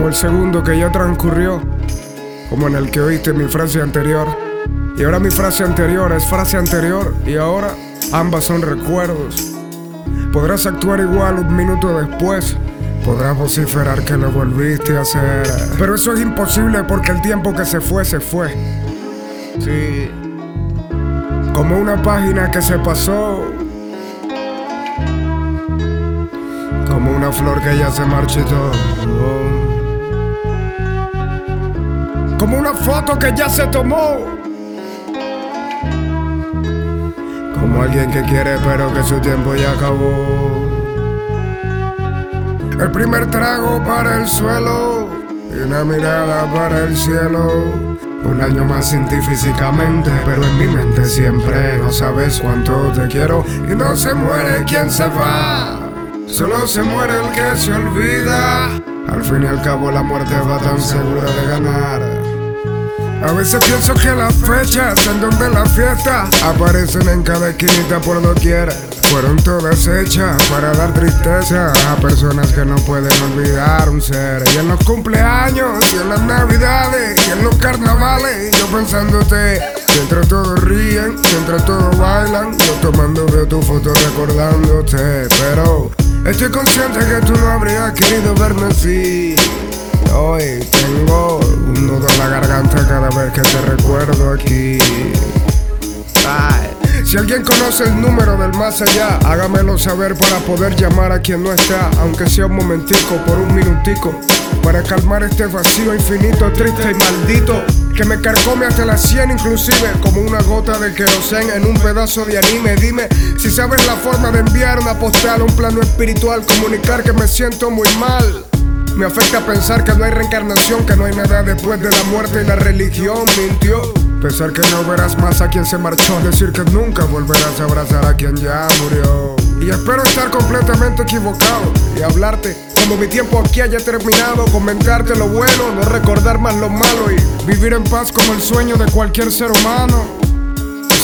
como el segundo que ya transcurrió, como en el que oíste mi frase anterior. Y ahora mi frase anterior es frase anterior y ahora ambas son recuerdos. Podrás actuar igual un minuto después. Podrás vociferar que lo volviste a hacer. Pero eso es imposible porque el tiempo que se fue, se fue. Sí. Como una página que se pasó. Como una flor que ya se marchitó. Como una foto que ya se tomó. Como alguien que quiere pero que su tiempo ya acabó. El primer trago para el suelo y una mirada para el cielo. Un año más sin ti físicamente, pero en mi mente siempre no sabes cuánto te quiero. Y no se muere quien se va, solo se muere el que se olvida. Al fin y al cabo la muerte va tan segura de ganar. A veces pienso que las fechas en donde la fiesta aparecen en cada esquinita por doquiera. Fueron todas hechas para dar tristeza a personas que no pueden olvidar un ser. Y en los cumpleaños, y en las navidades, y en los carnavales, yo pensándote. Mientras todos ríen, mientras todos bailan, yo tomando veo tu foto recordándote. Pero estoy consciente que tú no habrías querido verme así. Hoy tengo un nudo en la garganta cada vez que te recuerdo aquí. Si alguien conoce el número del más allá, hágamelo saber para poder llamar a quien no está, aunque sea un momentico, por un minutico, para calmar este vacío infinito, triste y maldito. Que me carcome hasta la sien inclusive Como una gota de querosén en un pedazo de anime Dime si sabes la forma de enviar una postal a un plano espiritual Comunicar que me siento muy mal me afecta pensar que no hay reencarnación, que no hay nada después de la muerte y la religión mintió. Pensar que no verás más a quien se marchó, decir que nunca volverás a abrazar a quien ya murió. Y espero estar completamente equivocado y hablarte como mi tiempo aquí haya terminado, comentarte lo bueno, no recordar más lo malo y vivir en paz como el sueño de cualquier ser humano.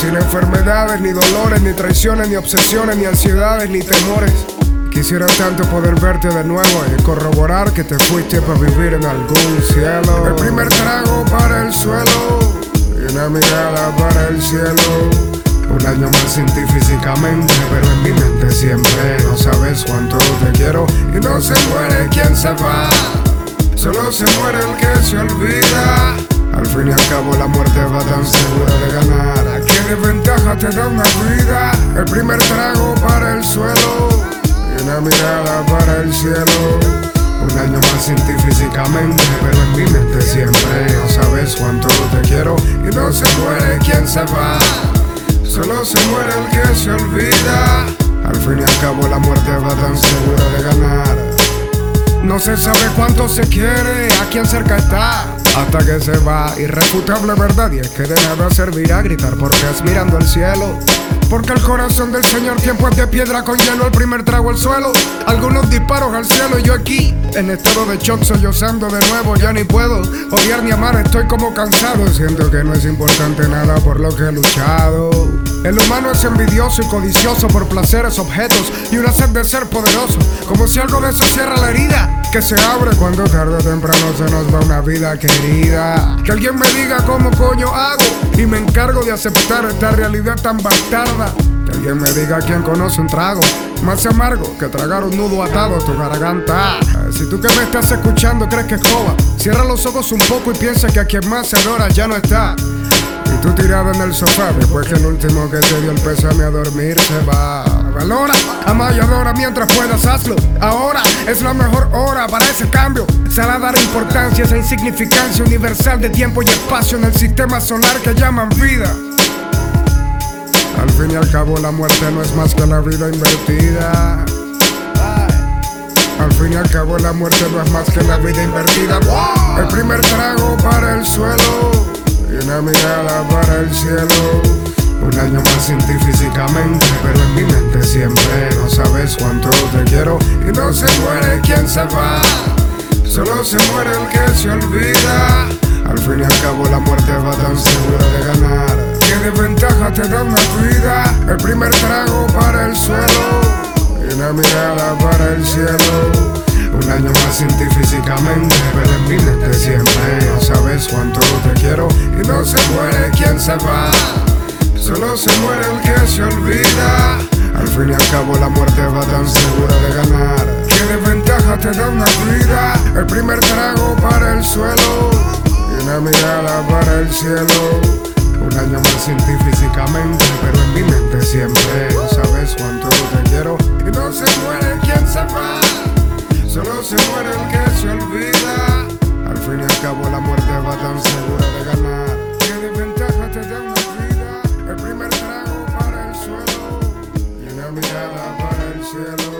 Sin enfermedades, ni dolores, ni traiciones, ni obsesiones, ni ansiedades, ni temores. Quisiera tanto poder verte de nuevo y corroborar que te fuiste para vivir en algún cielo. El primer trago para el suelo y una mirada para el cielo. Un año más sin ti físicamente, pero en mi mente siempre no sabes cuánto te quiero. Y no se muere quien se va, solo se muere el que se olvida. Al fin y al cabo la muerte va tan segura de ganar. ¿Qué desventaja te da una vida? El primer trago mirada para el cielo. Un año más sin físicamente, pero en mi mente siempre no sabes cuánto te quiero. Y no se muere quien se va, solo se muere el que se olvida. Al fin y al cabo la muerte va tan segura de ganar. No se sabe cuánto se quiere, a quién cerca está, hasta que se va. Irrefutable verdad, y es que de nada servirá gritar porque es mirando el cielo. Porque el corazón del Señor tiempo es de piedra con hielo, el primer trago al suelo, algunos disparos al cielo. Y yo aquí, en estado de shock sollozando de nuevo, ya ni puedo odiar ni amar, estoy como cansado, siento que no es importante nada por lo que he luchado. El humano es envidioso y codicioso por placeres, objetos y una sed de ser poderoso, como si algo de eso cierra la herida que se abre cuando tarde o temprano se nos va una vida querida. Que alguien me diga cómo coño hago y me encargo de aceptar esta realidad tan bastarda. Que alguien me diga quién conoce un trago más amargo que tragar un nudo atado a tu garganta. Si tú que me estás escuchando crees que es joda, cierra los ojos un poco y piensa que a quien más se adora ya no está. Y tú tirado en el sofá después que el último que te dio el pésame a dormir se va. Valora, ama mientras puedas hazlo. Ahora es la mejor hora para ese cambio. Será dar importancia a esa insignificancia universal de tiempo y espacio en el sistema solar que llaman vida. Al fin y al cabo la muerte no es más que la vida invertida. Al fin y al cabo la muerte no es más que la vida invertida. El primer trago para el suelo y una mirada para el cielo. Un año más sin ti físicamente, pero en mi mente siempre no sabes cuánto te quiero. Y no se muere quien se va, solo se muere el que se olvida. Al fin y al cabo la muerte va tan segura de ganar. ¿Qué desventaja te da una vida? El primer trago para el suelo y una mirada para el cielo. Un año más sin ti físicamente, pero en mi mente siempre. No sabes cuánto te quiero y no se muere quien se va. Solo se muere el que se olvida. Al fin y al cabo la muerte va tan segura de ganar. ¿Qué desventaja te da una vida? El primer trago para el suelo y una mirada para el cielo. Un año más sin ti físicamente, pero en mi mente siempre. Sabes cuánto te quiero vida? El primer trago para